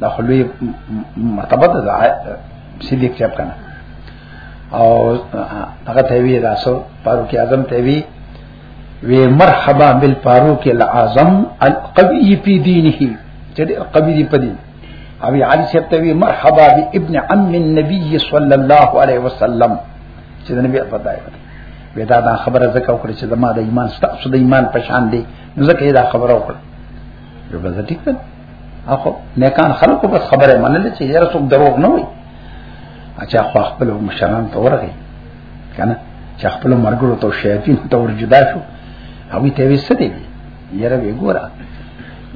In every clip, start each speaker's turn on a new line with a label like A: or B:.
A: دا خلوی مرتبه ده دا صدیق چپ کنه او هغه ته وی راسو فاروق اعظم ته وی وی مرحبا بالفاروق الاعظم القوی فی دینه چې قوی دی په دین او علی صاحب ته وی مرحبا بابن عم النبي صلی الله علیه وسلم چې نبی په دای وی دا دا خبره زکه وکړه چې زما د ایمان ستاسو د ایمان پشان دی نو زکه دا خبره وکړه یو بل ټیک ده اخو نیکان خلکو بس خبره منل چې یاره څوک دروغ نه وي اچھا خو خپل مشران ته ورغی کنه چې خپل مرګرو ته شیاطین ته ورجدا شو هغه ته وسه دی یاره وګوره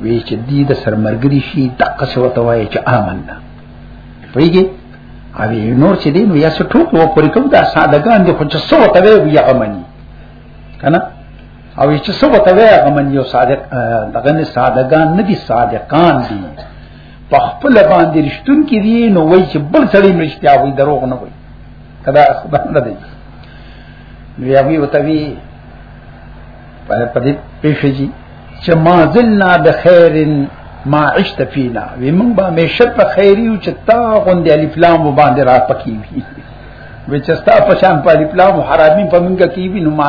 A: وی چې دی د سرمرګری شي دغه څه وته وای چې آمنا پویږي او نور چې دی نو یا څه ټوک و پرې کوم دا سادهګان دي خو چې څه وته وی یا امني کنه او چې څه وته وی هغه من یو صادق دغه نه صادقان نه دي صادقان دي په خپل باندې رښتون کې دي نو وای چې بل سړی مشتیا وي دروغ نه وي کدا خبر نه دی نو یا وی وته وی په دې پېښې جی چې ما زلنا بخير ما عشت فينا وی موږ به همیشه په خیری او چې تا غوندې الف لام باندې را پکې وي وی چې ستا په شان په الف لام حرامي په موږ کې وي نو ما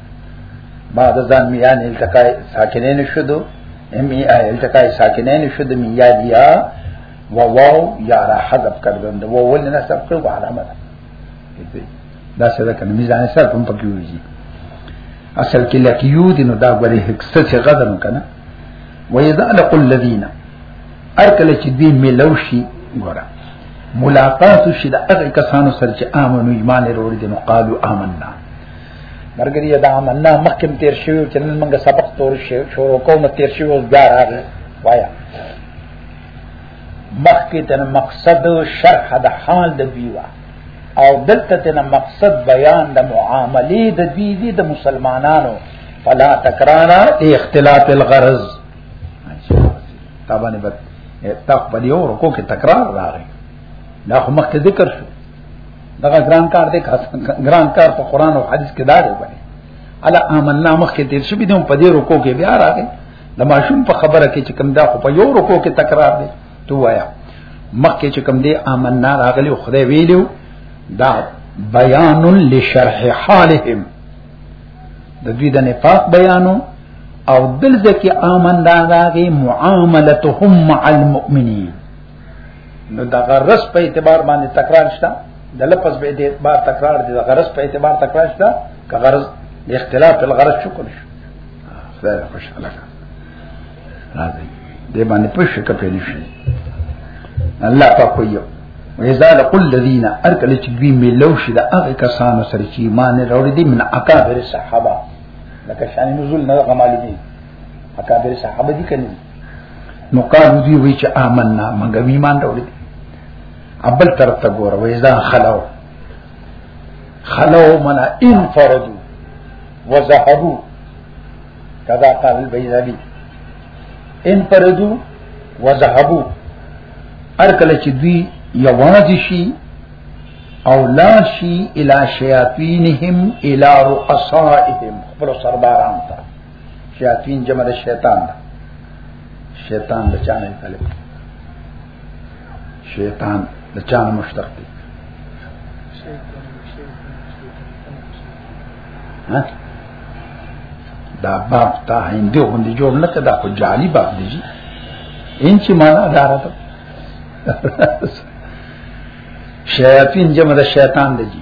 A: بعد ځان میان التقای ساکنین شدو ام ای آی التقای ساکنین شدو می یاد یا و واو یا را حذف کردن و ول نه سب کو علامه دا سره کنه میزان سره کوم پکې وږي اصل کې لکیو دي نو دا غره هکسه چې غدن کنه و اذا لقوا الذين ارکل چې دې ملوشي ګورا ملاقات شي د هغه کسانو سره چې امنو ایمان وروړي دي نو قالو آمنا مرګري دا امنا مخکم تیر شوی چې نن موږ سبق تور شو شروع کوم تیر شوی اوس بیا راغی وایا مخکې تن مقصد شرح د حال د بیوا او دلته تن مقصد بیان د معاملې د بی دي د مسلمانانو فلا تکرارا اختلاط الغرض تابانه بد تق په یو رکو کې تکرار راغی دا خو مخکې ذکر شو دا ګران کار دی ګران کار په قران او حديث کې دا دی وایي الا آمنا مخ کې تیر شو به په دې رکو کې بیا راغی د ماشوم په خبره کې چې کوم دا خو په یو رکو کې تکرار دی تو وایا مخ کې چې کوم دی آمنا راغلی خدای ویلو دا بیان لشرح حالهم د دوی د نفاق بیانو او دلته کې آمن دا راغی معاملتهم مع المؤمنین نو د غرس په اعتبار باندې تکرار شته د لفظ په اعتبار تکرار دي د غرس په اعتبار تکرار شته که غرض د اختلاف په غرض شو کول شو خدای خوشاله کړه راځي دې باندې پښه کپې نشي الله پاک ویو ویزا لقل الذین ارکل چې دوی ملو شي د هغه کسانو سره چې ایمان لري دي من اکابر صحابه لکه شان نزول نه غمالي دي اکابر صحابه دي کني نو قالو دی وی چې آمنا موږ ایمان راوړی ابل طرف ته ګوره وای ځان خلاو خلاو منا انفردو وذهبو کذا قال البيزالي انفردو وذهبو هر کله چې دوی یوازې شي او لا شي الى شیاطینهم الى رؤسائهم خپل سرداران ته شیاطین جمع د شیطان ده شیطان د چانه طالب شیطان د چانه مشتق دی دا باب تا هندي غوندي جوړ نه کړه دا خو جعلي باب دی جی ان چې معنا دار ته شیاطین جمع د شیطان دی جی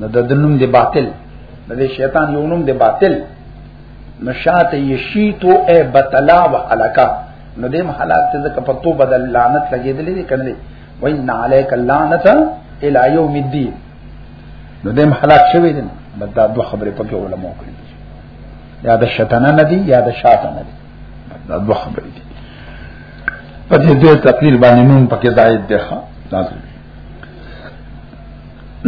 A: نو د دنوم دی باطل نو د شیطان یو نوم دی باطل نو شاته یشیتو ای بتلا و علاکا نو دې محلات ته ځکه په تو بدل لعنت لګېدلې دي کړلې وای ان علیک اللعنت الی یوم الدین نو دې محلات شوی دي بس دا دوه خبرې پکې علماء کړې یا د شیطان نه دي یا د شاته نه دي دا دوه خبرې دي په دې تقلیل باندې نون پکې زائد ده لازم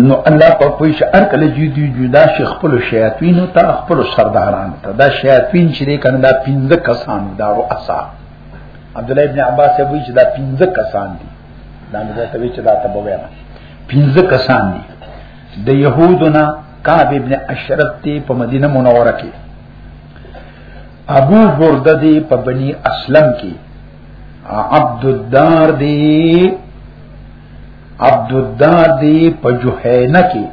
A: نو الله په کوئی شعر کله جی دی جدا شي خپل شیاطین ته خپل سرداران ته دا شیاطین چې دی کنه دا پنځه کسان دا او اسا عبد الله ابن عباس وی چې دا پنځه کسان دي دا موږ ته وی چې دا ته بویا پنځه کسان دي د يهودنا کعب ابن اشرف ته په مدینه منوره کې ابو برده دی په بنی اسلم کې عبد الدار دی عبد الدار دی په جوهینه کې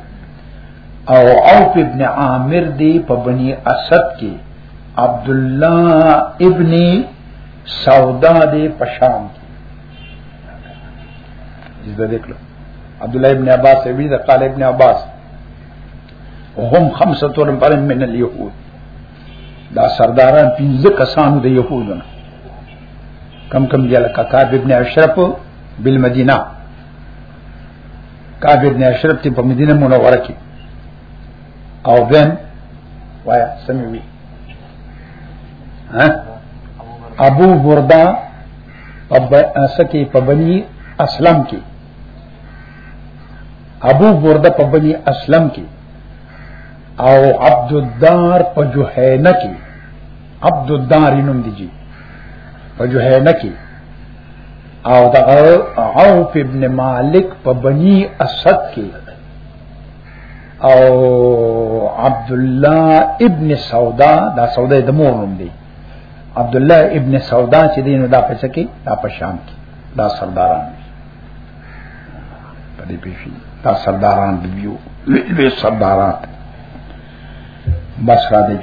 A: او عوف ابن عامر دی په بنی اسد کې عبد الله ابن سودا دی په شام کې زده وکړه عبد الله ابن عباس وی دا قال ابن عباس هم خمسه من اليهود دا سرداران پنځه کسانو د يهودونو کم کم دی لکه کعب ابن اشرف بالمدینه کعب ابن اشرف ته په مدینه منوره کې او بن وایا سموي ها ابو بردا اب اسکی په بنی اسلم کې ابو برده په بني اسلم کې او عبد الدار په جوهینه کې عبد الدار نوم دی جی په جوهینه کې او د عوف ابن مالک په بنی اسد کې او عبد الله ابن سودا دا سودا د مور نوم دی عبد الله ابن سودا چې دین دا پڅ کې دا په شام کې دا سرداران دی په دې پیښې دا سرداران دی یو لوی سرداران بس را دی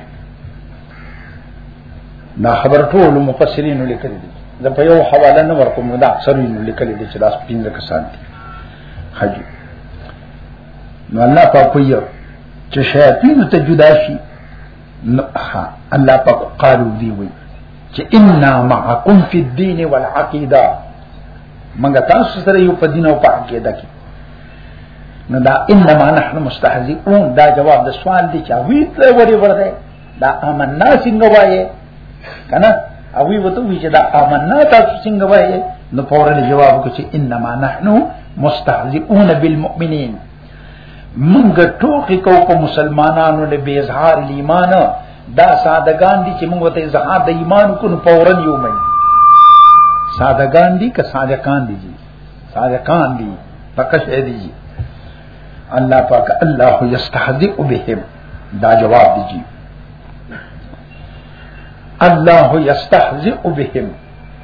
A: دا خبر ټول مفسرین لیکلي دي دا په یو حواله نه ورکوم دا اکثر یې لیکلي دي چې دا پینځه کسان دي حج نو الله په کویو چې شیاطین ته جدا شي نو ها الله په قالو دی وي چې ان معکم فی الدین والعقیده منګه تاسو سره یو په دین او په عقیده کې نو دا انما نحن مستهزئون دا جواب د سوال دی چې وی ته وری ورده دا آمنا څنګه وایې کنه او وی وته وی چې دا آمنا تاسو څنګه وایې نو فورا جواب کو چې انما نحن مستهزئون بالمؤمنین مونږ ټوکی کو په مسلمانانو له بی اظهار ایمان دا سادهګان دي چې مونږ ته اظهار د ایمان کو نه پورن یو مې سادهګان دي که صادقان دي جی صادقان دي پکش دي جی الله پاک الله یستهزئ بهم دا جواب دي جی الله یستهزئ بهم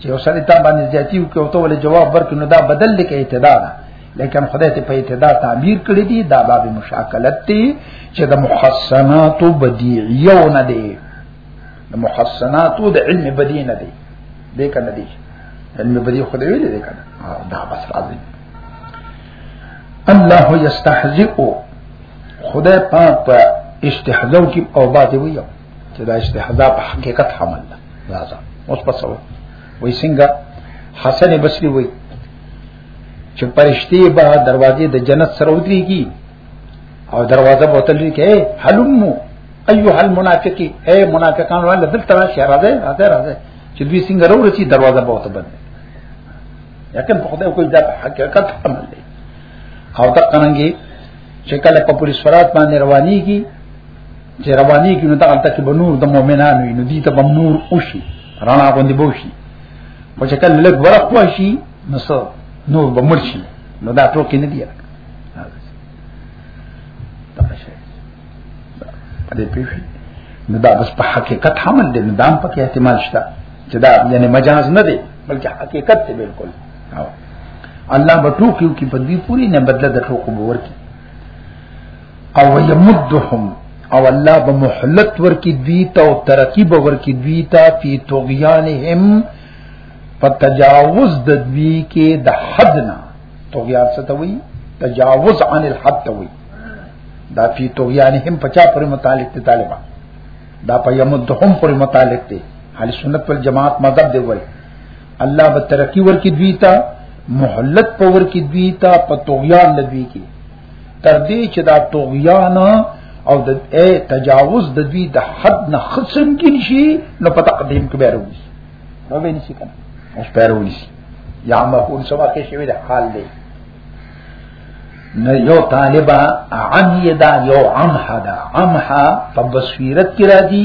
A: چې یو سړی تا باندې زیاتی وکړي او ته ولې جواب ورکړي نو دا بدل دی کې اعتدا ده لیکن خدای ته په اعتدا تعبیر کړی دی دا باب مشاکلت دی چې د محسنات بدیعیو نه دی د محسنات د علم بدیع نه دی دې کنه دی علم بدیع خدای ویل دی کنه دا بس راځي الله یستهزئ خدای پاک په استهزاء کې او باندې ویو چې دا استحضاء په حقیقت حمل ده راځه اوس په څو وای څنګه حسن بصری وای چې پرشتي به دروازې د جنت سره ودرېږي او دروازه به تللی کې حلمو ايها المنافقي اي منافقان ولا دلته راشه راځه راځه راځه چې دوی څنګه راو رسي دروازه به وته بند یقین په خدای کوئی دا حقیقت عمل دی او دا څنګه چې کله په پولیس فرات باندې روانيږي چې رواني کې نو دا تک به نور د مؤمنانو نو دي ته نور اوشي رانا باندې بوشي او چې کله لږ ورق وشي نو سو نور به مرشي نو دا ټوکی نه دی دې پیښې نو دا بس په حقیقت حمل دې نو دام پکې احتمال شته چې دا یعنی مجاز نه دی بلکې حقیقت دی بالکل الله بټو کیو کی بدی پوری نه بدله د ټوکو باور کی او یمدهم او الله به مهلت ورکی دوی ته او ترقی به ورکی دوی ته فی طغیانهم فتجاوز د دوی کې د حدنا طغیان څه ته وایي تجاوز عن الحد ته وایي دا فی طغیانهم پچا پر متعلق ته طالبان دا په یمدهم پر متعلق ته حال سنت والجماعت مذهب دی وایي الله به ترقی ورکی دوی ته مهلت په ورکی دوی ته په طغیان لدوی کې تر دې چې دا طغیان او د تجاوز د دوی د حد نه خصم کې شي نو په تقدیم کې بیرو شي نو به نشي کنه اوس بیرو شي یا مفعول سوا کې شوی د حال دی نه یو طالبا عن یدا یو عمحدا عمحا په بصیرت کې راځي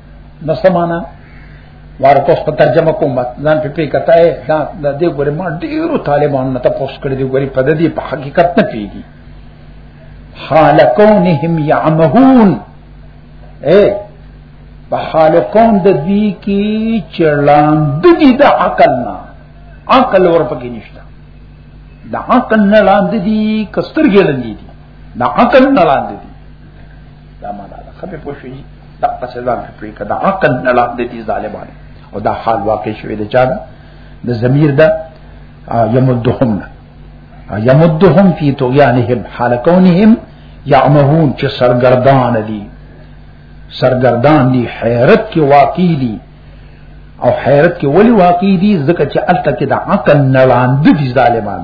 A: نو سمانا ورته په ترجمه کوم ځان په پی کتاي دا د دې ګورې ما ډیرو طالبانو ته پوس کړی دی ګورې په دې په حقیقت نه پیږي حال کونهم يعمهون اے په حال کون د دې کې چړان د دې د عقل نه عقل ور پکې نشته د عقل نه لاندې دي کسترګې لاندې دي د عقل نه لاندې دي دا معنا ده خبره پوه شئ دا په سزا کې پرې کړه عقل نه لا د دې ظالمانه او دا حال واقع شوی دی چا دا د ضمیر دا یمدهم نه یمدهم فی طغیانهم حال کونهم یعمهون چې سرګردان دي سرګردان دي حیرت کې واقع دي او حیرت کې ولی واقع دي ځکه چې الته کې د عقل نه لاندې دي ظالمان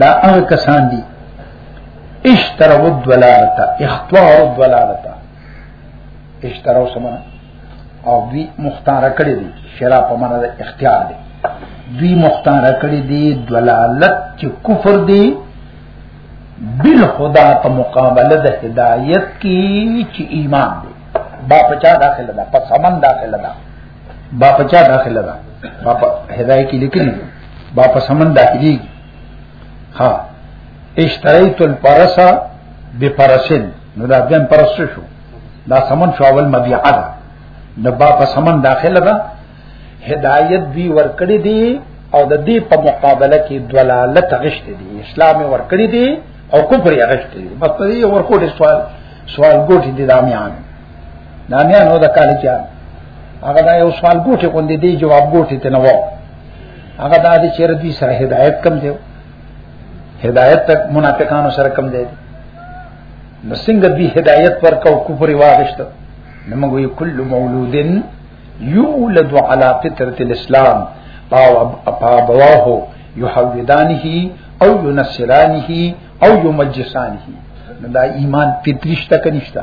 A: دا هغه کسان دي اشتروا الضلالت اختوار الضلالت اشتروا سمنا او دوی مختار کړی دي شرا په معنا د اختیار دي دوی مختار کړی دي ضلالت چې کفر دي بل خدا په مقابله د هدایت کې چې ایمان دی با پچا داخله ده په سمن داخله ده با پچا داخله ده با په هدايه کې لیکلي با په سمن داخلي ها اشتریت الفرسا بفرسن نو دا بیا پرس شو دا سمن شو اول مبيعه ده نو با په سمن داخله ده هدایت دی ورکړي دي او د دې په مقابله کې دلالت غشته دي اسلام ورکړي دي او کفر یې غشته دي مطلب یې ورکوټي سوال سوال ګوټي دي دامیان نامیانو د کال چا هغه دا یو سوال ګوټه کوندې دی جواب ګوټه ته نه وو هغه دا چې چیر دوی سره هدایت کم دی هدایت تک منافقانو سره کم دی نو څنګه دوی هدایت پر کو کفر واغشت نو موږ یو کل مولودن یولد علی فطرت الاسلام او ابواه یحودانه او ينصرانه او يمجسانه نو دا ایمان فطرشته کنيشته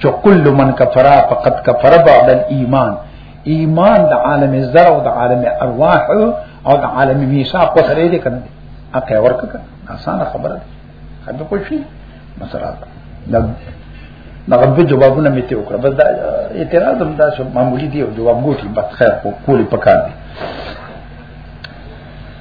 A: چې کل من کفر فقط کفر بعد الايمان ایمان د عالم زر او د عالم ارواح او د عالم میثاق په سره دې کنه اقه ورکه اسانه خبره ده خبره کوی شي مثلا دا دا غبي جوابونه مې ته وکړه بس دا اعتراض هم دا چې معمولی دی او جواب ګوټي بس خیر کو کولی پکار دی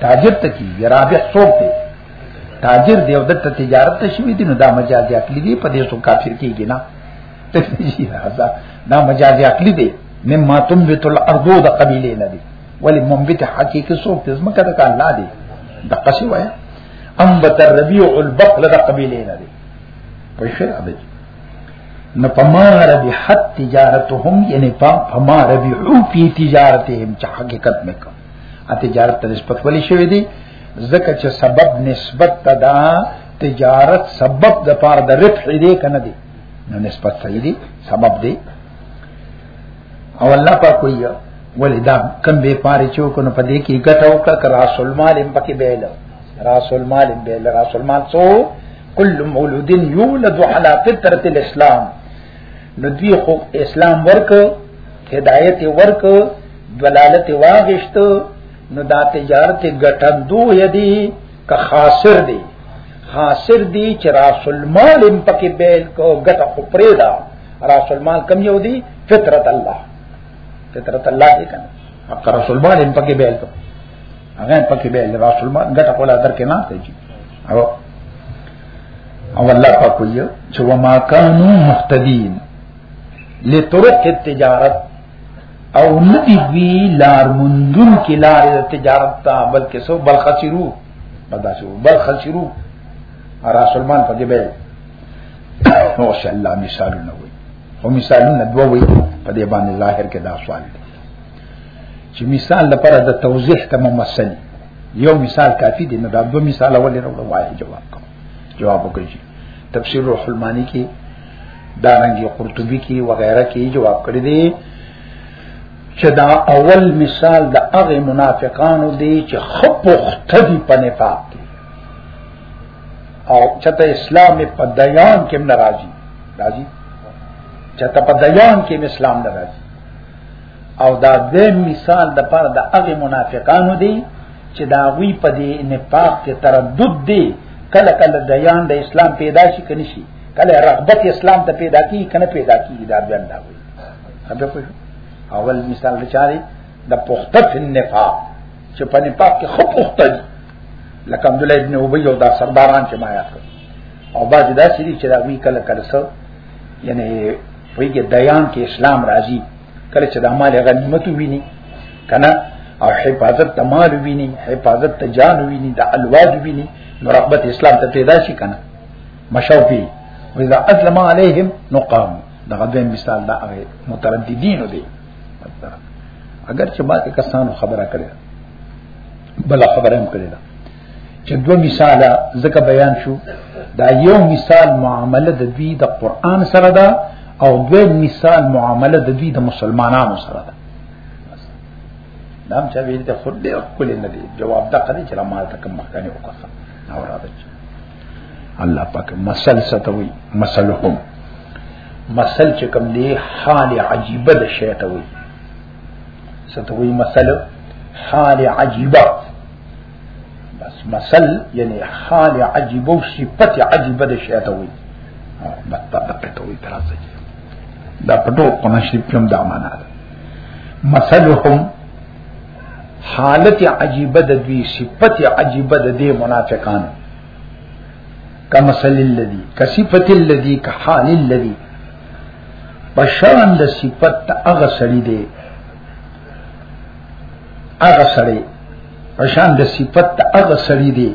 A: تاجر ته کی رابح څوک دی تاجر دی او د تجارت ته شوی دی نو دا مجازي عقلی دی په دې سو کافر کیږي نه تکلیفي راځه دا مجازي عقلی دی مما تنبت الارض د قبيله نه دی ولی منبت حقيقي څوک دی زمکه د الله دی د قصي وایا انبت الربيع البقل د قبيله نه دی په شر ابي نو پما ربي حت تجارتهم یعنی پما ربي او پی تجارتهم چې حقیقت مکه ا تجارت ته نسبت ولې شوې دي زکه چې سبب نسبت تدا تجارت سبب د پار د ربح دی کنه دی نو نسبت صحیح دی سبب دی او الله په کوی ولې دا کم به پاره چوک نو پدې کې ګټه وکړه کر رسول مال هم پکې بیل رسول مال هم بیل رسول مال سو کل مولود یولد علی فطرت الاسلام نو دی خو اسلام ورک هدایت ورک دلالت واغشت نو دا تجارت ګټندو یدی که خاسر دی خاسر دی چې راس المال هم پکې بیل کو ګټه خو پرې دا راس المال کم یو دی فطرت الله فطرت الله دی کنه حق راس المال هم پکې بیل کو هغه پکې بیل راس المال ګټه کولا درکې نه کوي او او الله پاک ویو چې وما كانوا مهتدين لطرق التجارت او ندی وی لار مندون کی لار تجارت تا بلکې سو بل خسرو بدا شو بل خسرو را سلمان په دې به او شاء الله مثالونه وي او مثالونه دوه وي په دې باندې ظاهر کې دا سوال دی چې مثال لپاره د توضیح ته ممثل یو مثال کافی دی نو دا دوه مثال ولې راوړم وایي جواب کوم جواب وکړي تفسیر روح المانی کې دا رنګي قرطبي کې وغیرہ کې جواب کړی دی چې دا اول مثال د هغه منافقانو دی چې خپوخت دي په نفاق کې او چته اسلام په دیان کې ناراضي راضي چته په دیان کې اسلام ناراضي او دا د مثال د پر د هغه منافقانو دی چې دا غوی په دې نفاق کې تردد دی کله کله د یان د اسلام پیدا شي کني شي کله رغبت اسلام ته پیدا کی کنه پیدا کی دا بیان دا وي خبر پوه اول مثال لچاري د پخته فی النفاق چې په نفاق کې خو پخته دي لکه عبد الله ابن ابي او دا سرداران چې ما یاد کړ او باز دا شری چې دا وی کله کله سو یعنی په دې دیان کې اسلام راځي کله چې د مال غنیمت ویني کنه او حفاظت د مال ویني حفاظت د جان ویني د الواد ویني نو رغبت اسلام ته پیدا شي کنه مشوفي واذا اسلم عليهم نقام دا غوډه مثال دا هغه مترددین دي اگر چې ما کسانو خبره کړې بل خبره هم کړې ده چې دوه مثال زکه بیان شو دا یو مثال معامله د دوی د قران سره ده او دوی مثال معامله د دوی د مسلمانانو سره ده نام چا ویل ته خود ډیر کول نه دی جواب دا کړی چې ما ته کوم مخکنی وکړه او راځي الله پاک مسل ستوي مسلهم مسل چې کوم دی حال عجیبه ده شی ته وي ستوي مسل حال عجیبه بس مثل یعنی حال عجیب او صفت عجیب د شیطان وي بتا د پټو وي ترازه دا پټو قرآن شریف کې هم دا معنا ده مثلهم حالت عجیب د دوی صفت عجیب د دې منافقان کمثل الذی کصفت الذی کحال الذی پشان د صفت هغه سړی دی هغه سړی پشان د صفت ته هغه سړی دی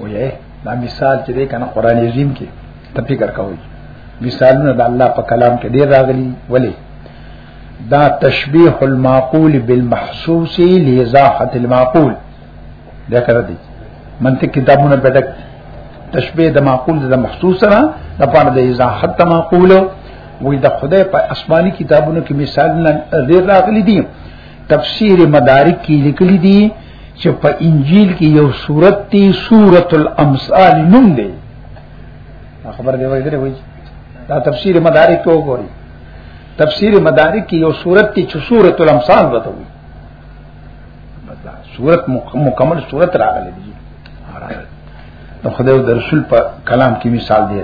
A: وې دا مثال چې دی کنه قران عظیم کې ته فکر کوی مثالونه د الله په کلام کې ډیر راغلي ولی دا تشبیه المعقول بالمحسوس لازاحه المعقول دا کړه دي منطق کتابونه بدک تشبيه د معقول د محسوس سره د پاره د اضاحت د معقول وي د خدای په آسماني کتابونو کې مثال نه ډېر راغلي دي تفسیر مدارک کې لیکلي دي چې په انجیل کې یو سورت دی سورۃ الامثال نوم دی خبر دی وایي درې وایي دا تفسیر مدارک کو ګوري تفسیر مدارک کې یو سورت دی چې سورۃ الامثال وته وي مثلا صورت مکمل صورت راغلی دی نو خدای د رسول په کلام کې مثال دی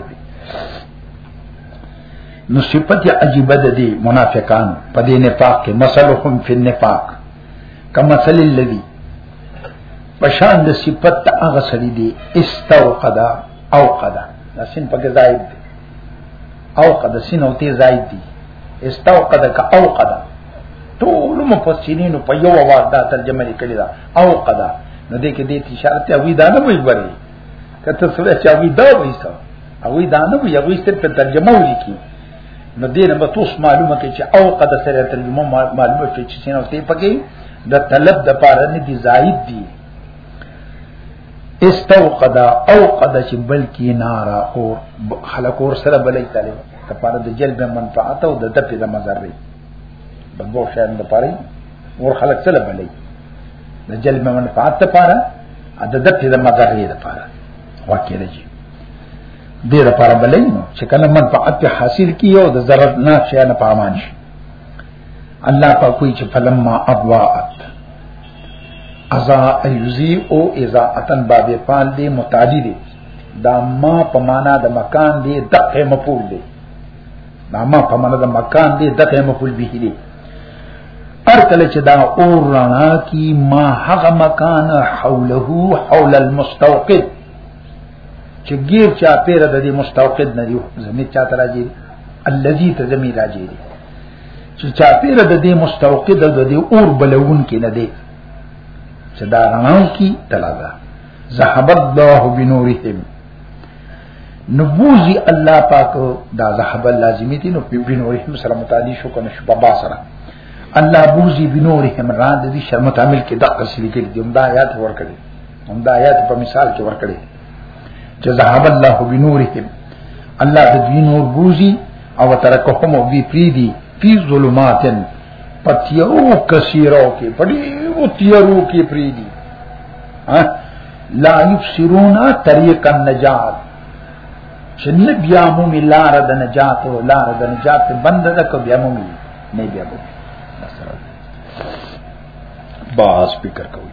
A: نو صفت عجیب ده دی منافقان په دې نفاق کې مثلهم فی النفاق کما مثل الذی پشان د صفت هغه سړي دی استوقدا او قدا دا سین په ځای دی او قد سینو تی زائد دی استوقد کا او قد ټول مفسرینو په یو وار دا ترجمه لیکلی دا او قد نو دې کې دې اشاره ته وی دا نه وی بری کته سره چې وی دا وی سره او دا نه وی وی ستر په ترجمه ولیکي نو دې نه به توس معلومه کې چې او قد سره ترجمه معلومه کې چې سینو تی پکې د طلب د پاره نه دی زائد دی استوقد اوقد چې بلکی نارا او خلق اور سره بلې تعالی کفاره د جلب منفعت او د دفع د مضرې د دوه شان د پاره ور خلق سره بلې د جلب منفعت ته پاره د دفع د مضرې د پاره واقع دی دې د پاره بلې نو چې کله منفعت په حاصل کیو د ضرر نه شي نه پامان شي الله په کوئی چې فلما ابواءت ازا ایوزی او ازا اتن باب پال دی متعدی دی دا ما په معنا د مکان دی دقه مفعول دی دا ما په معنا د مکان دی دقه مفعول به دی هر کله چې دا اور رڼا کی ما هغه مکان حوله حول المستوقد چې غیر چا پیر د دې مستوقد نه دی زمي چا تراجی الذي تزمي راجی دی چې چاپیره د دې مستوقد د دې اور بلون کې نه دی چې دا رڼاو کې تلاګه ذهب الله بنورهم نبوزی الله پاک دا ذهب لازمی دي نو بنورهم سره متعدی شو کنه شو بابا سره الله بوزی بنورهم را د دې شرمت عامل کې دقه سلیکل دي هم دا آیات ورکړي هم دا آیات په مثال کې ورکړي چې ذهب الله بنورهم الله د دې نور بوزي او ترکهم او دې پریدي فی ظلمات پتیو کثیرو کې پډي او تیرو کې پریدي ها لا یبصرون طریق النجات شنه بیا مو ملار د نجات او لار د نجات بند ده کو بیا مو نه بیا مو باز فکر کوي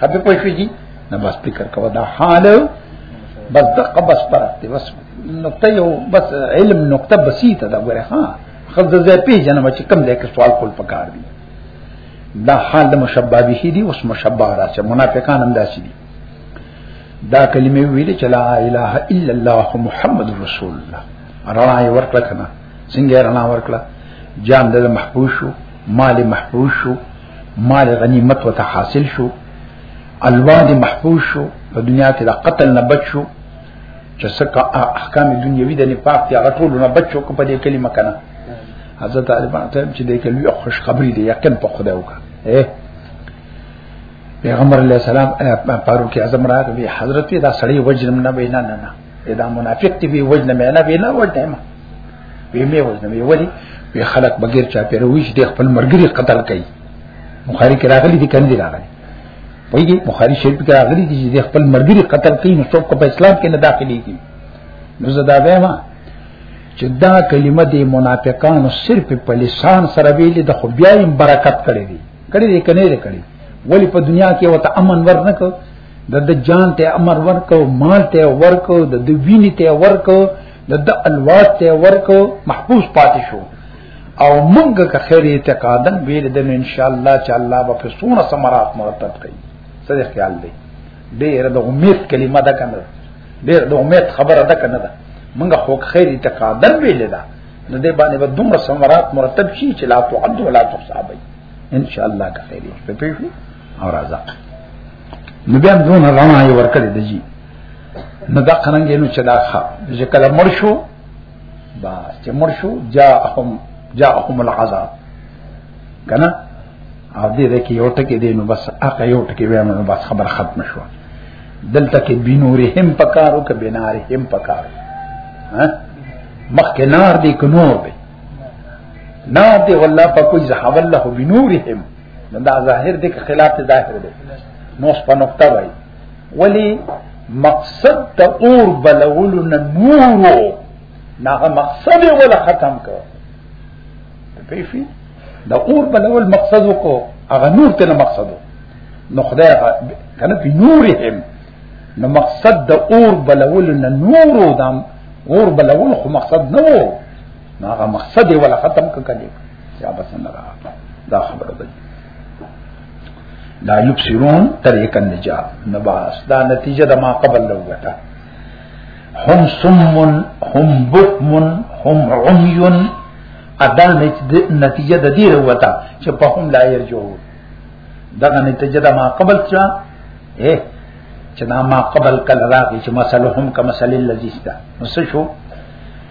A: کبه پوه شي نه بس فکر کوه دا حال بس دقه بس پرته بس نقطه یو بس علم نقطه بسيطه دا غره ها خزه زه پیژنم چې کم ځای کې سوال کول پکار دي دا حال د مشبہ به دي اوس مشبہ راځي منافقان هم داسي دي دا کلمه ویل چې لا اله الا الله محمد رسول الله رڼا یې ورکړه کنه څنګه رڼا ورکړه جان د محبوب شو مال محبوب شو مال غنیمت وته حاصل شو الواد محفوظ شو په دنیا کې د قتل نه بچ شو چې څکه احکام دنیوي د نفاق یا غټول نه بچ شو په دې کلمه کنه حضرت طالبان ته چې دې کلوي خوشخبری دی یقین په خدای وکړه پیغمبر علیہ السلام فاروق اعظم راغی حضرت دا سړی وجرم نه وینا نه نه دا منافق دی به وجنه مې نه به نه وجنه ما به مې وجنه مې ولی به خلق بغیر چا پیر ویش د خپل مرګري قتل کوي بخاری کې راغلي دي کنه دي راغلي وایي بخاری شریف کې راغلي دي چې خپل مرګري قتل کوي نو څوک په اسلام کې نه داخلي کی نو زدا به ما چې دا کلمه د منافقانو صرف په لسان سره ویل د خو بیا برکت کړي دي کړي دي کنه دي کړي ولی په دنیا کې وته امن ورنکو د د جان ته امر ورکو مال ته ورکو د د ویني ته ورکو د د الوات ته ورکو محفوظ پاتې شو او مونږ که خیر اعتقادن ویل د ان شاء الله چې الله به په سونه ثمرات مرتب کړي سره خیال دی ډېر د امید کلمه ده کنه ډېر د امید خبره ده کنه ده مونږ خو خیر اعتقادن ویل ده نو دې باندې به دومره ثمرات مرتب شي چې لا تعد ولا تحساب ان شاء الله که خیر په پیښه او راځه نو بیا دون رڼا یې ورکړې د جی نو دا قرنګ نو چې دا ښه چې کله مړ شو با چې مړ شو جاءهم جاءهم العذاب کنه او دې دې کې یو ټکی دی نو بس هغه یو ټکی ویم نو بس خبر ختم شو دلته کې بنورهم پکارو کې بنارهم پکارو ها مخکې نار دی کنور دی نار دی والله په کوئی زحول له بنورهم دا ظاهر دې خلاف ته ظاهر دی نو په نقطه وای ولی مقصد د اور بلولو نه نورو ناغه مقصد ولا ختم کړ پیفي د اور بلول مقصد وکړو هغه نور ته نه مقصد نو خدای کنه په نورهم نو مقصد د اور بلول نه نورو دام اور بلول خو مقصد نه وو نو هغه مقصد یې ولا ختم کړي یا بس نه راغله دا خبره ده لا یبصرون طریق النجات نباس دا نتیجه د ما قبل لوګه هم سم هم بکم هم عمي ادل نتیجه د دې وروته چې په هم لا يرجو دغه نتیجه د ما قبل څه اے چې ما قبل کله راغی چې مسلهم کما مسل الذی است نو څه شو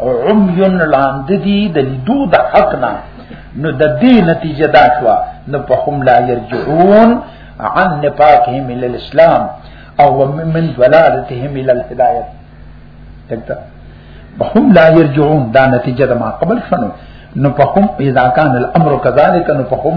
A: عمیون لاند دی دا لیدو دا حقنا نو د دې نتیجه دا شو نو په هم لا يرجعون عن نفاقهم الى الاسلام او من ضلالتهم الى الهدايه تکتا فهم لا يرجعون دا نتیجه دا ما قبل شنو نو فهم اذا كان الامر كذلك نو فهم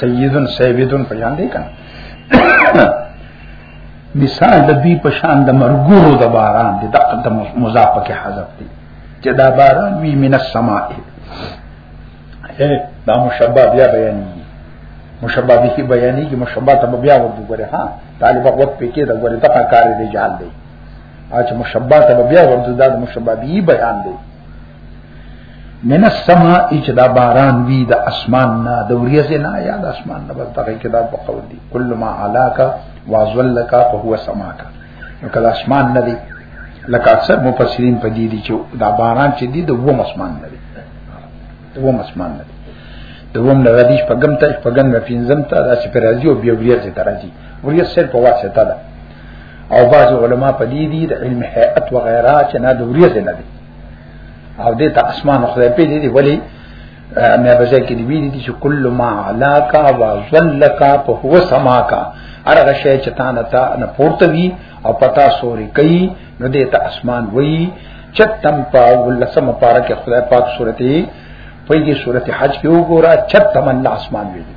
A: سیدن سیدن په یان دی کنه مثال د دې په شان د مرګورو د باران دی دغه د مضاف کې حذف دی چې دا باران وی من السماء دا مشبہ بیا بیانې مشبہ به بیانې کې مشبہ ته بیا ورته غره ها طالب وخت پکې دا غره دغه کار دی جال دی اچ مشبہ ته بیا ورته دا مشبہ به بیان دی من السماء چې دا باران وی د اسمان نه د وریځ نه یا د اسمان نه بس دغه کې دا په قول دی کل ما علاک واذلک فهو سماک نو کله اسمان نه دی لکه اکثر مفسرین په دې دي چې دا باران چې دی د ووم اسمان نه دی د ووم اسمان نه دی د ووم نه ردیش په ګم ته په ګم نه پینځم ته دا چې پر راځي او بیا وریځ ته راځي وریځ سر په واسطه ده او بعض علما په دې دي د علم هيئت وغيرها چې نه د وریځ نه دی او دې ته اسمان خدای په دې دی ولی مې بځای کې دی ویلي دي چې کل ما علاکا و ظلکا په هو سما کا هرغه شی چې تا نه تا نه پورته وی او پتا سوري کوي نو دې ته اسمان وایي چتم پا ولسم پارا کې خدای پاک سورتي په دې سورتي حج کې وګوره چتم الله اسمان ویلي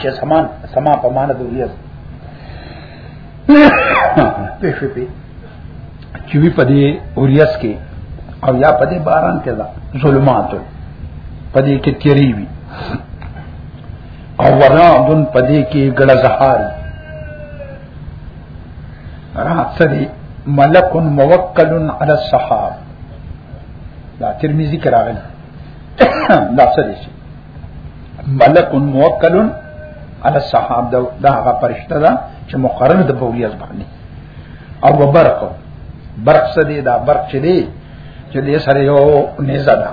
A: چې سمان سما په معنا د ویاس په شپې په چې وی په دې اوریاس کې او یا په دې باران کې دا ظلمات په دې کې تیری وی او ورا دن په دې کې ګړه زهار را سری ملک موکل علی الصحاب دا ترمذی کراغلی دا سری شي ملک موکل علی الصحاب دا دا هغه فرشته ده چې مقرن د بولیاز باندې او وبرق برق سدي دا برق چې دی چې دې سره یو نيزه ده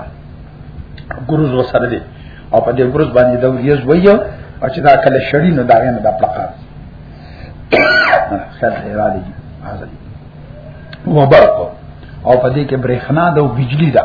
A: ګروز وسره دی او په دې ګروز باندې د ویز ویو او چې دا کله شړی نو دا غن د پلقا خیر دی را دی حاضر وبرق او په دې کې برېښنا د بجلی ده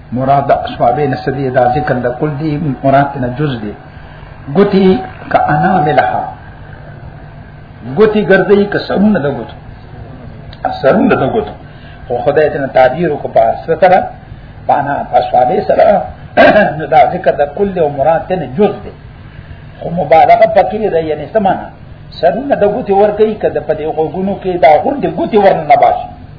A: مراد اسباب نسدی دا ذکر د کل دی مراد نه جز دی ګوتی کا انا ملها ګوتی ګرځي که سرونه د ګوتو سرونه د ګوتو خو خدای ته تعبیر کو په ستره پانا اسباب سره نو دا ذکر د کل او مراد نه جز دی خو مبالغه پکې ده یعنی سمانه سرونه د ګوتی ور کوي کده په دې غوګونو کې دا غوندې ګوتی ورنه باسي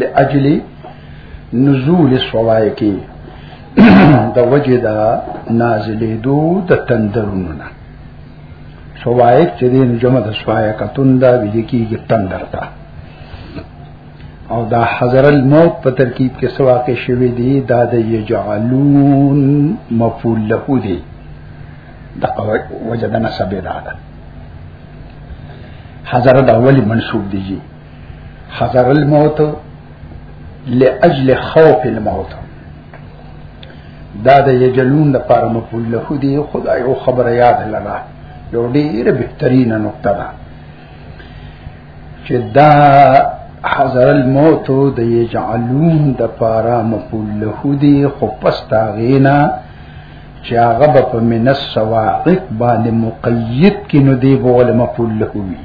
A: لاجل نزول سوایکی د وجه دا نازلې دو د تندرونو نه سوایک چې دین جمع د سوایکتون دا ویل کیږي تندر تا او دا حضر الموت په ترکیب کې سواکه شوی دی دا د یجعلون مفعول له دی د وجه د نسب دا ده حضرت اولی منصوب دیږي حضر الموت لاجل خوف الموت دا د یجلون د پاره مفعول له دی خدای او خبره یاد لرا یو ډیره بهترین نقطه ده چې دا حضر الموت د یجعلون د پاره مفعول له دی خو پس تا غینا چې هغه په من السواعق باندې مقید کې نو دی بوله مفعول له وی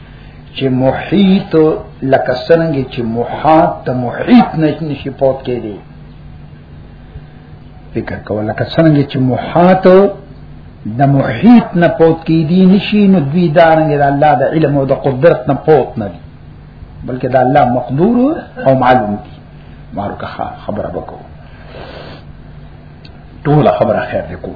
A: چې محیط لکه څنګه چې محاط ته محیط نشي پوت کېدی فکر کوه لکه څنګه چې محاط د محیط نه پوت کېدی نشي نو دوی دانګ د الله د علم او د قدرت نه پوت نه دي بلکې د الله مقدور او معلوم دي مارو که خبره وکړو ټول خبره خیر وکړو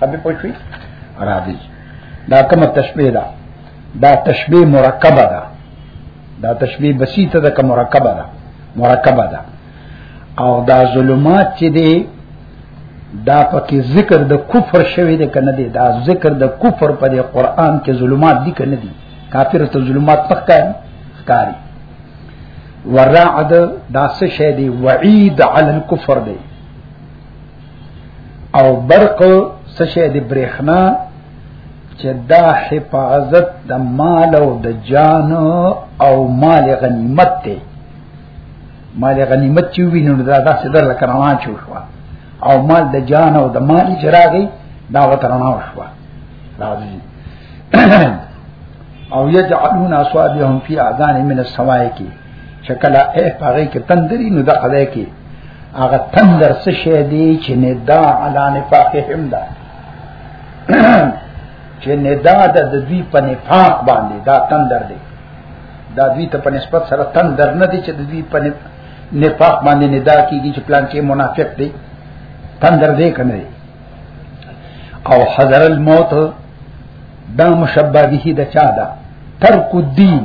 A: قبل پوښوي راځي دا کومه تشبيه ده دا تشبيه مرکبه ده دا تشبيه بسيطه ده که مرکبه ده مرکبه ده او دا ظلمات چې دي دا پکې ذکر د کفر شوی دی کنه دی دا ذکر د کفر په دې قران کې ظلمات دي کنه دي کافر ته ظلمات پکار ښکاری ورعد دا څه شی دی وعید علی الكفر دی او برق څه شی د برېښنا چې دا حفاظت د مال او د جان او مال غنیمت دی مال غنیمت چې وینو دا داسې در لکه روان شو او مال د جان او د مال چې راغی دا وترنا شو راځي او یجعلون اصابعهم فی اذان من السوائق چکلا اے پاغی کې تندری نو دا قضای کې هغه تندر څه شی دی چې نه دا علا نفاق هم دا چې نه دا د دوی په نفاق باندې دا تندر دی دا دوی ته په نسبت سره تندر نه دی چې د دوی په نفاق باندې نه دا کیږي چې پلان کې منافق دی تندر دی کنه او حذر الموت دا مشبه به د چا دا ترک الدین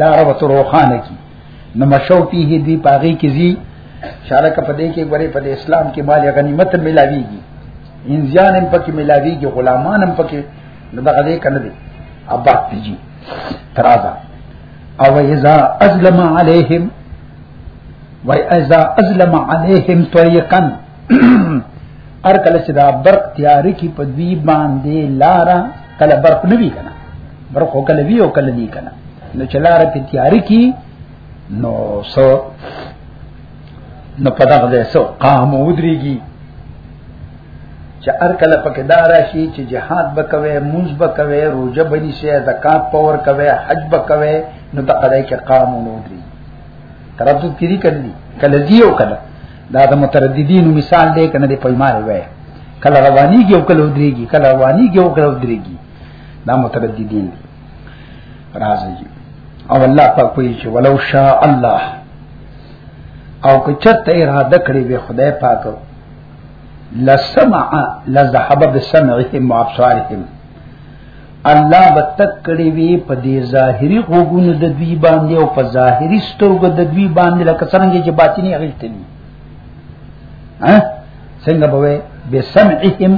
A: لا رب تو روخانه کی نو مشو پیه دی پاغي کی زی شارک پدې کې غوري پدې اسلام کې مال غنیمت ملاویږي انزیان هم پکې ملاویږي غلامان هم پکې نو دغه دې کنه دي ابا تیجی ترازا او اذا ازلم عليهم واذا ازلم عليهم طريقا ار کله چې دا برق تیاری کی په دوی باندې لارا کله برق نه وی کنه برق او کله وی او کله دی کنه نو چې لارا په تیاری کی نو سو نو پدغ دې سو قام ودریږي چې ار کله پکې دارا شي چې جهاد بکوي منځ بکوي روزه بني شي زکات پور کوي حج بکوي نو تقدای کې قام ودریږي تردد کړي کړي کله دیو کله دا د مترددین مثال دی کنه د پیمار وای کله رواني کې او کله ودرېږي کله رواني کې او کله ودرېږي دا مترددین دی راځي او الله پاک کوي چې ولو شاء الله او که چرته اراده کړی به خدای پاک لسمع لذهب بسمعهم وابصارهم الله به تک کړي وي په دې ظاهري غوګونو د دوی باندې او په ظاهري سترګو د دوی باندې لکه څنګه چې باطني اغشتني ها څنګه به به سمعهم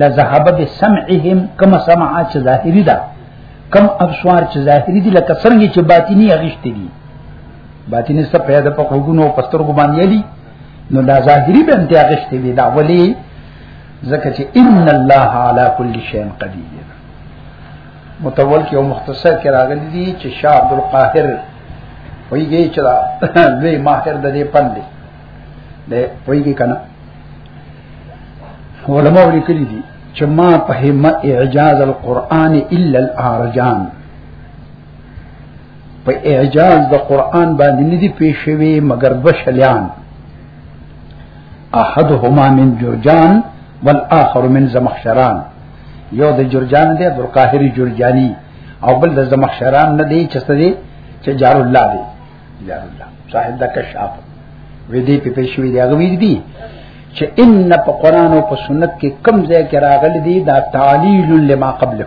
A: لذهب به سمعهم کما سمع چې ظاهري ده کم ابصار چې ظاهري دي لکه څنګه چې باطني اغشتني باطني څه پیدا په غوګونو او پسترګو باندې دي نو دا ظاهري به انتهاغشتني دا ولی ځکه چې ان الله علی کل شیء قدیر متول کې او مختصر کې راغلي دي چې شاه عبد القاهر ویږي چې دا لوی ماهر د دې پند دی د ویږي کنه علماء لیکلي دي چې ما په همه اعجاز القرآن الا الارجان په اعجاز د قرآن باندې ندي پیښوي مگر بشلیان احدهما من جرجان والآخر من زمخشران یو د جرجان دی عبد القاهر جرجانی او بل د زمخشران نه دی چې څه دی چې جار الله دی جار الله صاحب د کشاف وې دې په پېښوي دی هغه وی دی چې ان په قران او په سنت کې کم ځای کې راغلي دي دا تعلیل لما قبله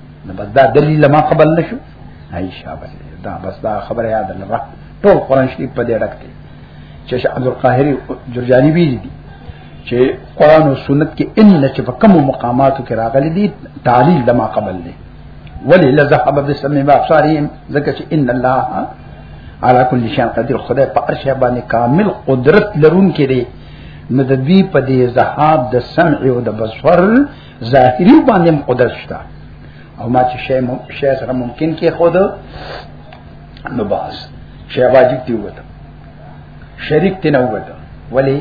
A: نو بس دا دلیل ما قبل نشو عائشہ بس دا بس دا خبره یاد لره ټول قران شریف په دې ډک دی چې شیخ عبد القاهر جرجانی ویلي دي چې قران او سنت کې ان چې په کوم مقاماتو کې راغلي دي تعلیل د ما قبل دی ولی لذهب بسم بابصارهم ذکر چې ان الله علا کل شان قدیر خدای په عرش باندې کامل قدرت لرون کې دی نو د دوی په دې ذهاب د سمع او د بصر ظاهری باندې قدرت شته او ما چې شی مم... شی سره ممکن کې خود نو باس شی واجب دی وته شریک تی نه وته ولی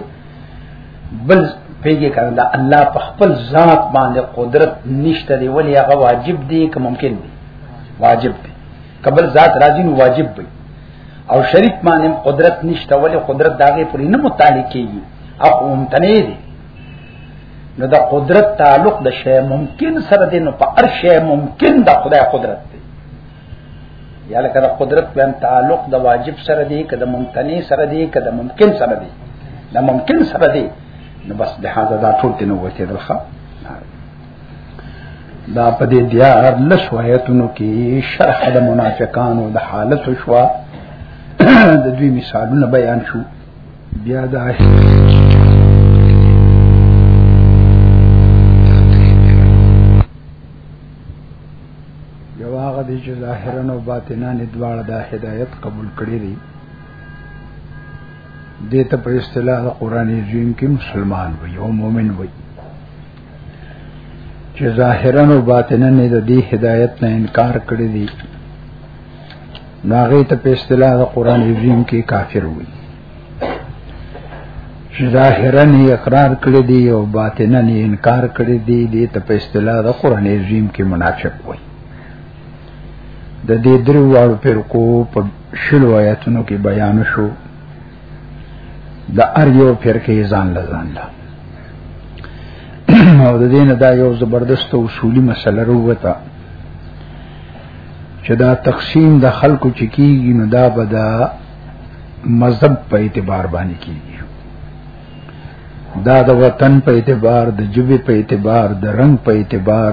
A: بل پیږي کړه دا الله په خپل ذات باندې قدرت نشته دی ولی هغه واجب دی که ممکن دی واجب دی قبل ذات راځي نو واجب وي او شریک باندې قدرت نشته ولی قدرت داغه پرې نه متعلق کیږي او ممتنع دی نو دا قدرت تعلق د شی ممکن سره دی نو په هر شی ممکن د خدای قدرت دی یا لکه د قدرت په تعلق د واجب سره دی که د ممتنع سره دی که د ممکن سره دی د ممکن سره دی نو بس د هغه دا ټول دی نو وته دلخه دا په دې دیا لس وایتونو کې شرح د منافقانو د حالت شو د دوی مثالونه بیان شو بیا د یو هغه دی چې ظاهرا او باطنا نه دواړه د هدایت قبول کړی دی دته په اصطلاح قرآن عظیم کې مسلمان وي او مؤمن وي چې ظاهرا او باطنا نه د دې هدایت نه انکار کړی دی ناغه ته په اصطلاح د قران عظیم کې کافر وي چې ظاهرا نه اقرار کړی دی او باطنا نه انکار کړی دی دې ته په اصطلاح د قران عظیم کې منافق وي د دې درو واړو پر کو په شلو آیاتونو کې بیان شو د ار یو فرقې ځان له ځان له او د دین دا یو زبردست اصولي مسله وروته چې دا تقسیم د خلکو چې کیږي نو دا به دا مذهب په اعتبار باندې کیږي دا د وطن په اعتبار د جبه په اعتبار د رنگ په اعتبار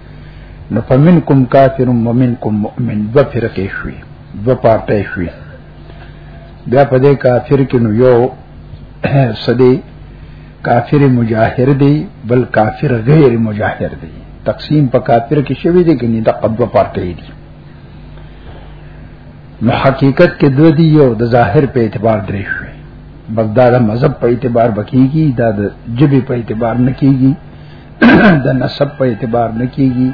A: نو فمنکم کافر ومنکم مؤمن دو فرقې شوي دو پارټې شوي بیا په دې کافر کې نو یو سدي کافر مجاهر دی بل کافر غیر مجاهر دی تقسیم په کافر کې شوی دی کني د قبو پارټې دي نو حقیقت کې دو دی یو د ظاهر په اعتبار درې شوي بس دا د مذهب په اعتبار بکیږي دا د جبه په اعتبار نه کیږي د نسب په اعتبار نه کیږي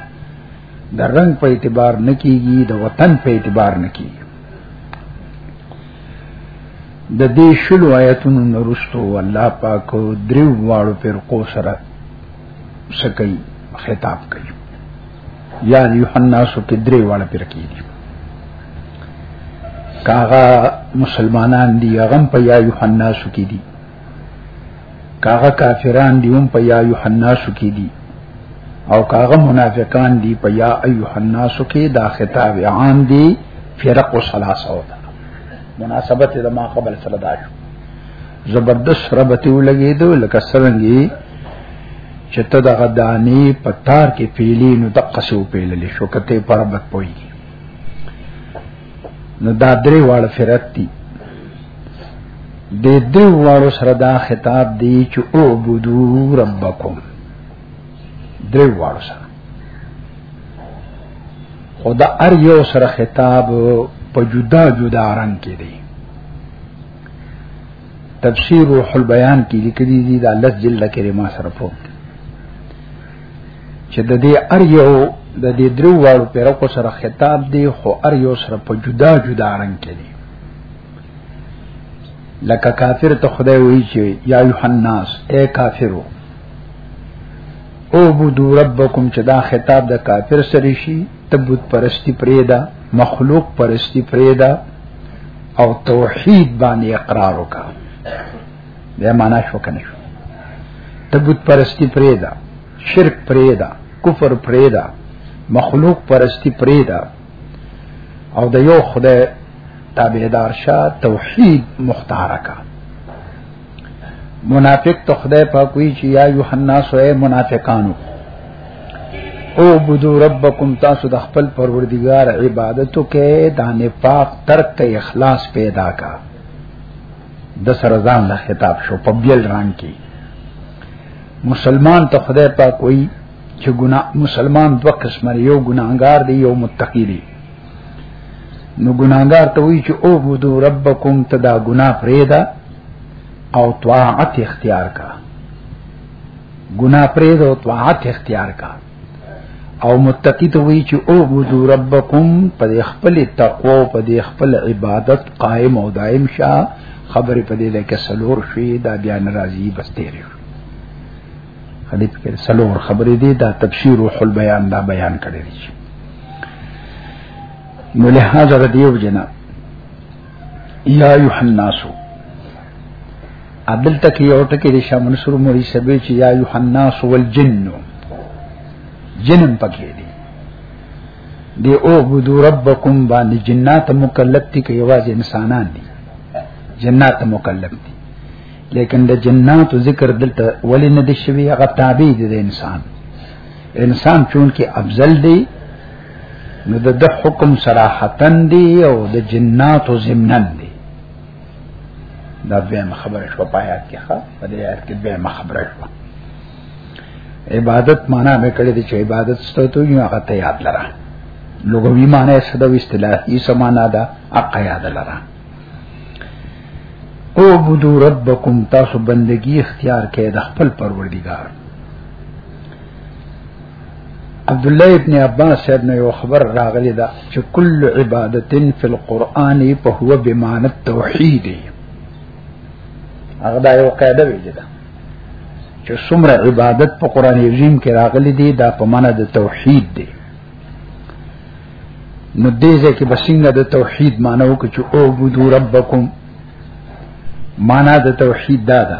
A: د رنگ په اعتبار نه کیږي د وطن په اعتبار نه کیږي د دې شلو آیتونو نرستو الله پاک دریو واړو پر کو سره سکی خطاب کوي یا یوحنا سو کې درې واړه پر کیږي کاغه مسلمانان دی هغه په یا یوحنا سو کې دي کاغه کافران دی هم په یا یوحنا شو کې دي او کاغه منافقان دی په یا ایوه الناس کې دا خطاب عام دی فرق و ثلاثه وتا مناسبت د ما قبل سره دا شو زبردست ربط ولګي دو لکه سرنګي چې ته د غدانی په تار کې پیلی نو دقه سو پیللې شو کته پربت پوي نو دا درې واړه فرق دي د دې واړو سره دا خطاب دی چې او عبدو ربکم درې واړو سره خدا ار یو سره خطاب په جدا جدا رنگ کې دی تفسیر روح البیان کې لیکلي دي دا لس جلد کې ما سره پروت چې د دې ار یو د دې درو واړو پیرکو سره خطاب دی خو ار یو سره په جدا جدا رنگ کې دی لکه کافر ته خدای وایي چې یا یوحناس اے کافرو او بودو ربکم چې دا خطاب د کافر سره شي تبوت پرستی پرېدا مخلوق پرستی پرېدا او توحید باندې اقرار وکړه بیا معنا شو کنه شو تبوت پرستی پریدا شرک پریدا کفر پریدا مخلوق پرستی پریدا او د یو خدای تابعدار شه توحید مختار کا منافق ته خدای پاک وی چې یا یوحنا سوې منافقانو او بدو ربکم تاسو د خپل پروردگار عبادتو کې د نفاق ترک اخلاص پیدا کا د سره ځان له خطاب شو په بیل ران کې مسلمان ته خدای پاک وایي چې ګنا مسلمان دوه قسمه یو ګناګار دی یو متقی دی نو ګناګار ته وایي چې او بودو ربکم تدا ګنا پرېدا او طاعت اختیار کا ګنا پرېدا او طاعت اختیار کا او متقی ته وی چې او بودو ربکم په خپل تقوا او په خپل عبادت قائم او دائم شه خبرې په دې لکه سلور شوي دا بیا ناراضي بس تیر شو خلیت کې سلور خبرې دي دا تفسیر روح البیان دا بیان کړی دی نو له هغه دیو جنا یا یوحناسو عبدل تک یو ټکی د شاه منصور مری سبه چې یا یوحنا سول جنو جنم پکې دی دی او بدو ربکم باندې جنات مکلف دي کې یواز انسانان دي جنات مکلف دي لیکن د جنات ذکر دلته ولې نه دي شوی هغه تابع دي د انسان انسان چون کې افضل دی نو د حکم صراحتن دی او د جنات زمنن دی دا دویم خبره شو پایات کې ښه په دې آیت کې دویم خبره شو عبادت معنا به کړی چې عبادت ستوته یو هغه ته یاد لره لغوي معنی څه د اصطلاحي سمانا ده اقا یاد لره او بدو ربکم تاسو بندگی اختیار کړئ د خپل پروردگار عبد الله ابن عباس صاحب نو یو خبر راغلی دا چې کل عبادت فی القرآن فهو بمعنى التوحید هغه دا یو قاعده ویل دا چې څومره عبادت په قران عظیم کې راغلي دي دا په معنی د توحید دی نو دې ځکه بسنګ د توحید معنی وکړو چې او بودو ربکم معنی د توحید دا ده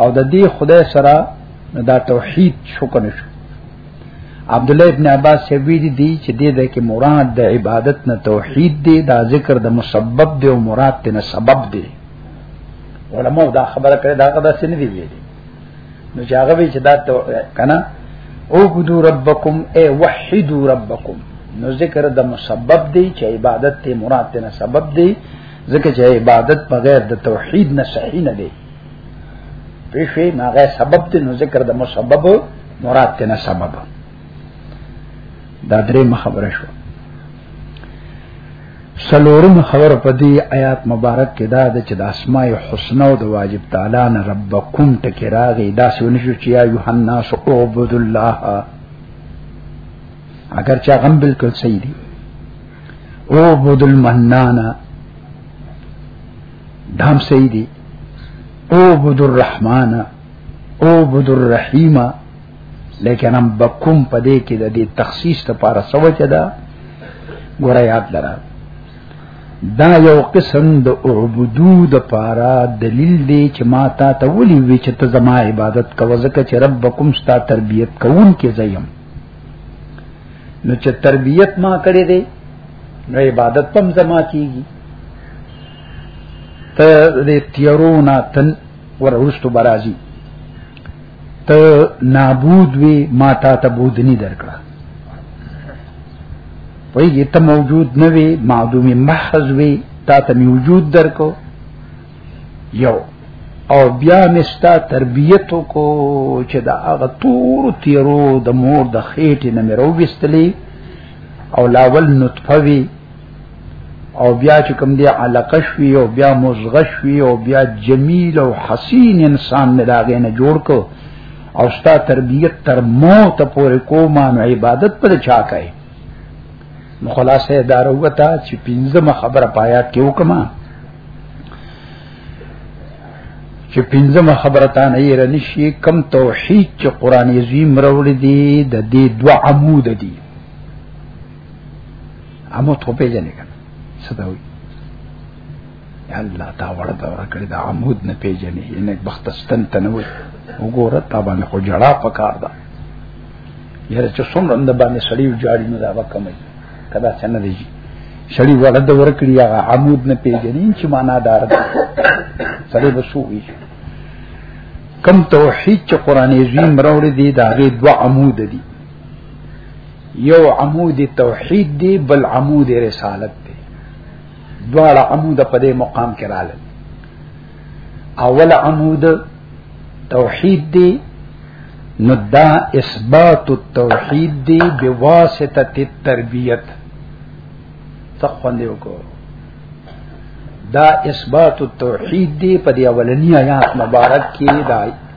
A: او د دې خدای سره دا توحید شو کنه شو عبد الله ابن عباس سے ویل دي چې دې ده کې مراد د عبادت نه توحید دی دا ذکر د مسبب دی او مراد ته نه سبب دی علماء دا خبره کړې دا قدا سن دی ویلي نو چې هغه چې دا کنه او بدو ربکم ای وحدو ربکم نو ذکر د مسبب دی چې عبادت ته مراد ته نه سبب دی ځکه چې عبادت بغیر د توحید نه صحیح نه دی پیښې ناغه سبب ته نو ذکر د مسبب مراد ته نه سبب دا درې خبره شو سلورم خبر په دې آیات مبارک کې دا د چې د اسماء الحسنا او د واجب تعالی نه ربکم ټکی راغی دا سونه شو چې یا یوحنا سو عبد الله اگر چا غم بالکل صحیح دی عبد المنان دام صحیح دی او عبد الرحمن او عبد الرحیم لیکن هم بکم پدې کې د دې تخصیص لپاره سوچ ده ګور یاد لره دا یو قسم د عبودو د پاره دلیل دی چې ما تا ته ولي وی چې ته زما عبادت کوو ځکه چې ربکم ستا تربیت کوون کې زیم نو چې تربیت ما کړې دی نو عبادت پم زما کیږي ته دې تیرونا تن ورستو برازي ته نابود وی ما تا ته بودنی درکړه وایي ته موجود نه وی معدوم محض وی تا ته موجود درکو یو او بیا مستا تربیت کو چې دا هغه تور تیرو د مور د خېټې نه مې راوستلې او لاول نطفه وی او بیا چې کوم دی علاقه شوی او بیا مزغه شوی او بیا جمیل او حسین انسان مې داغه نه جوړ کو او ستا تربیت تر موت پورې کومه نو عبادت پر چا کوي نو خلاصه اداره وتا چې پنځمه خبره پایا کې وکما چې پنځمه خبره تا نه یې رنشي کم توحید چې قران عظیم وروړي دي د دې دوه عمود دي امو ته په جنې کنه ستوي الله تا وړه دا ورکړي دا عمود نه پیژنې ینه بختستن تنوي وګوره تا باندې خو جړه پکار ده یاره چې څومره اند باندې سړی جاړي نو دا وکمې کدا څنګه دی سړی وړه دا ورکړي هغه عمود نه پیژنې چې معنا دار ده سړی بسوي کم توحید چې قران عظیم راوړي دي دا غي دوا عمود دي یو عمود توحید دی بل عمود رسالت دی دواړه عمود په دې مقام کې رااله اول عمود توحید دی نو دا اثبات التوحید دی بواسطه التربیت تخوندې وکړو دا اثبات التوحید دی په دې اولنی آیات مبارک کې دا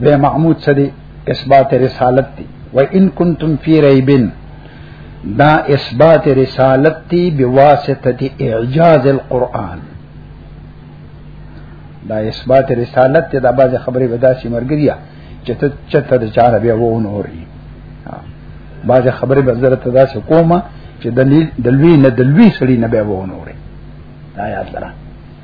A: به محمود سدی اثبات رسالت دی و ان کنتم فی ریبن دا اثبات رسالت دی بواسطه اعجاز القرآن دا اثبات رسالت دی دا باز خبره به داسې مرګریا چې ته چته د چاره بیا و نوري باز خبره به زره ته داسې کومه چې دلیل دلوی نه دلوی سړی نه بیا و نوري دا یاد لره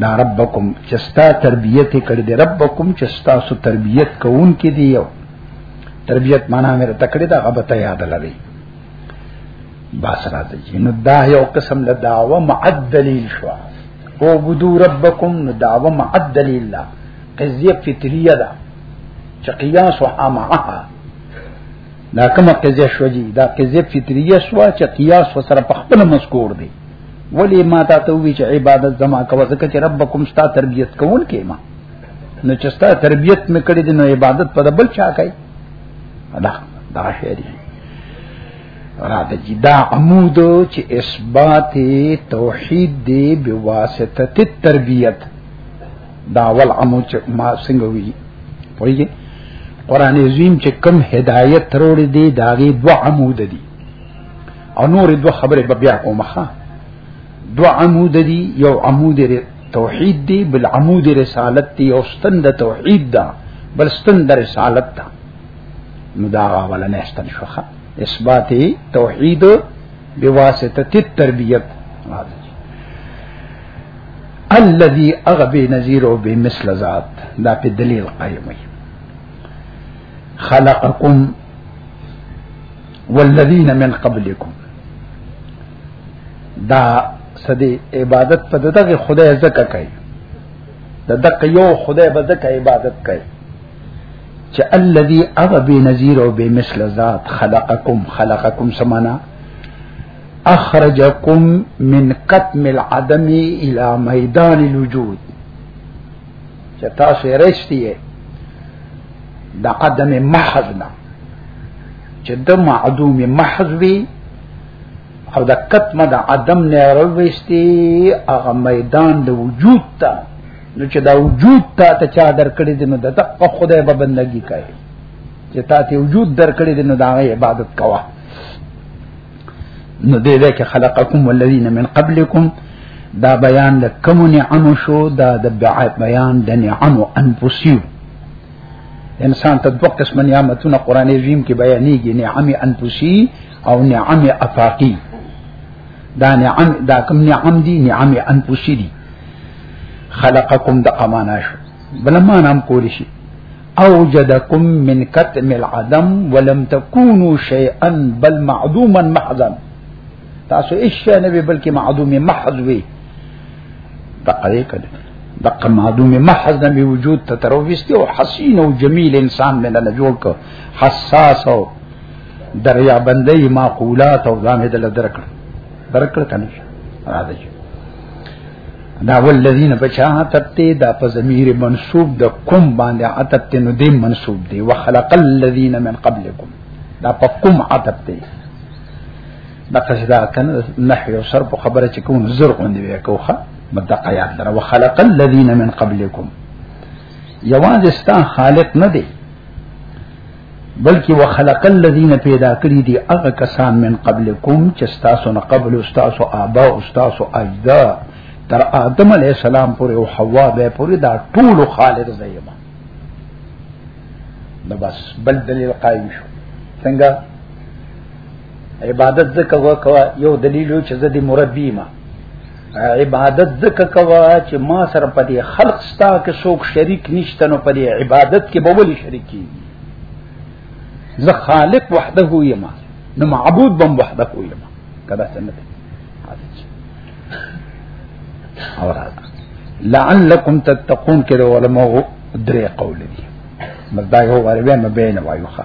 A: دا ربکم چستا تربیت کړی دی ربکم چستا سو تربیت کوون کې دی یو تربیت معنا مې تکړه دا غبطه یاد لري باس راځي نو دا یو قسم له دعوه مع الدلیل شو او بدو ربکم نو دعوه مع الدلیل لا قضیه فطریه ده چې قیاس او معها دا کومه قضیه شو جی دا قضیه فطریه شو چې قیاس وسره په خپل مذکور دی ولی ما تا ته وی چې عبادت زما کوه ځکه چې ربکم ستا تربیت کوون کې ما نو چې ستا تربیت مې کړې دي نو عبادت په بل چا کوي دا دا شی دی را د جدا عمود چې اثبات توحید دی بواسطه تربیت دا ول عمود چې ما څنګه وی پوهیږي قران عظیم چې کم هدایت تروړي دی داغي دو عمود دي او نور دوه خبرې به بیا کوم ښا دوه عمود دي یو عمود توحید دی بل عمود رسالت دی او ستند توحید دا بل ستند رسالت دا نو دا غواله نه ستن شوخه اثبات توحید بواسطه التربیت الذي اغبي نذير او بمثل ذات دا په دلیل قائم خلقکم والذین من قبلکم دا سدی عبادت په دغه خدای زکه کوي د دقه یو خدای به دغه عبادت کوي چې الذي اغه به نذیر او به مثل ذات خلقکم خلقکم سمانا اخرجکم من قتم العدم الى میدان الوجود چې تاسو رښتې د عدم محض نه چې د معدوم محض وي او د کتمه د عدم نه رويستي هغه میدان د وجود ته نو چې دا وجود ته ته چا درکړي دي نو د تق خدای به بندگی کوي چې تا ته وجود درکړي دي نو دا عبادت کوه نو دې ده کې خلقکم والذین من قبلکم دا بیان د کوم نعم شو دا د بیان د نعم انفسیو انسان ته دوه قسم نعمتونه قران عظیم کې بیانېږي نعم انفسی او نعم افاقی دا نعم دا کوم نعم دي نعم انفسی دي خلقکم د امانه شو بلما نام کول شي اوجدکم من کتم العدم ولم تکونو شیئا بل معدوما محضا تاسو اشیا نبی بلکې معدوم محض وی دقه کړه دقه معدوم محض نبی وجود ته ترویستی او حسین او جمیل انسان مې نه جوړ ک حساس او دریا بندې معقولات او ځامه دل درکړ درکړ کنه راځي دا ولذین بچا تته دا په ضمیر منصوب د کوم باندې عتب ته نو دی منصوب دی وخلق الذین من قبلکم دا په کوم عتب دی دا قصدا کنه نحو او صرف خبره چې کوم زر غوندي وي کوخه مدقه یاد لره وخلق الذین من قبلکم یواز استا خالق نه دی بلکې وخلق الذين پیدا کړی دي هغه کسان من قبلکم چې تاسو نه قبل او تاسو آبا او تاسو اجدا تر آدم علی السلام پورې او حوا به پورې دا ټول خالق زېما نو بس بل دلیل قائم شو څنګه عبادت زکه وکوا یو دلیل چې زه د مربی ما عبادت ځکه کوا چې ما سره په دې خلق ستا کې څوک شریک نشته نو په دې عبادت کې به ولي شریک کی زه خالق وحده یم نو معبود بم وحده یم کدا څنګه ده او راځه لعلکم تتقون کې علماء درې قول دي مردای هو ور بیا مبین وایوخه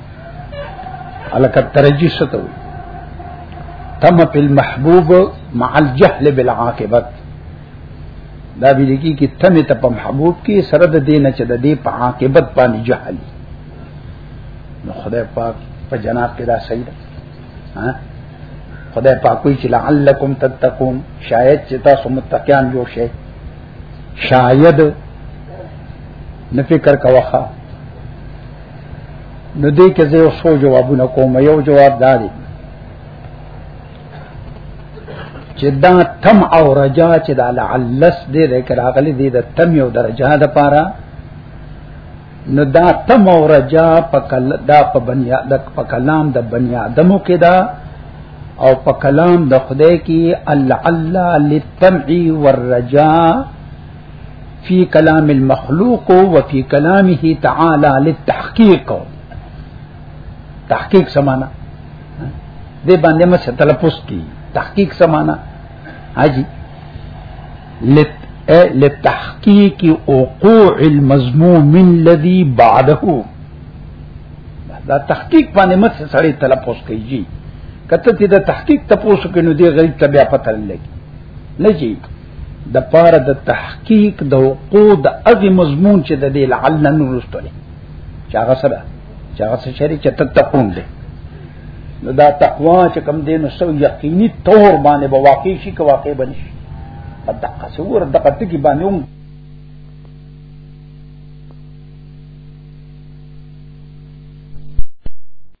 A: الک ترجی ستو تم په المحبوب مع الجهل بالعاقبت دا به لکی کی تم ته په محبوب کې سره د دینه چې د دې په عاقبت باندې جهل نو خدای پاک په جناب کې دا صحیح ده ها خدای پاک کوئی چې لعلکم تتقون شاید چې تاسو متقیان جوړ شئ شاید نه فکر کوخه نو دې کې زه یو څو جوابونه کوم یو جواب دا دی چې دا تم او رجا چې دا لعلس دې ذکر اغلی دې د تم یو درجه ده پاره نو دا تم او رجا په کل دا په بنی د په کلام د بنی ادمو کې دا او په کلام د خدای کې الله الله للتمع والرجاء فی کلام المخلوق و فی کلامه تعالی للتحقیق تحقیق سمانا دې باندې مې تلفظ کی تحقیق سمانا حاجی لت لتحقیق وقوع المذموم الذي بعده دا تحقیق باندې مت سړی تلفظ کوي جی کته چې دا تحقیق تاسو کې نو دی غریب ته بیا پته لګي نه جی د پاره د تحقیق د وقوع د اغه مضمون چې د دې لعلن ورستلې چې هغه سره چې هغه سره شری چې تتقون دي نو دا تقوا چې کم دین سو یقیني تور باندې به واقع شي که واقع بني شي په دقه صور دقه ټکی باندې هم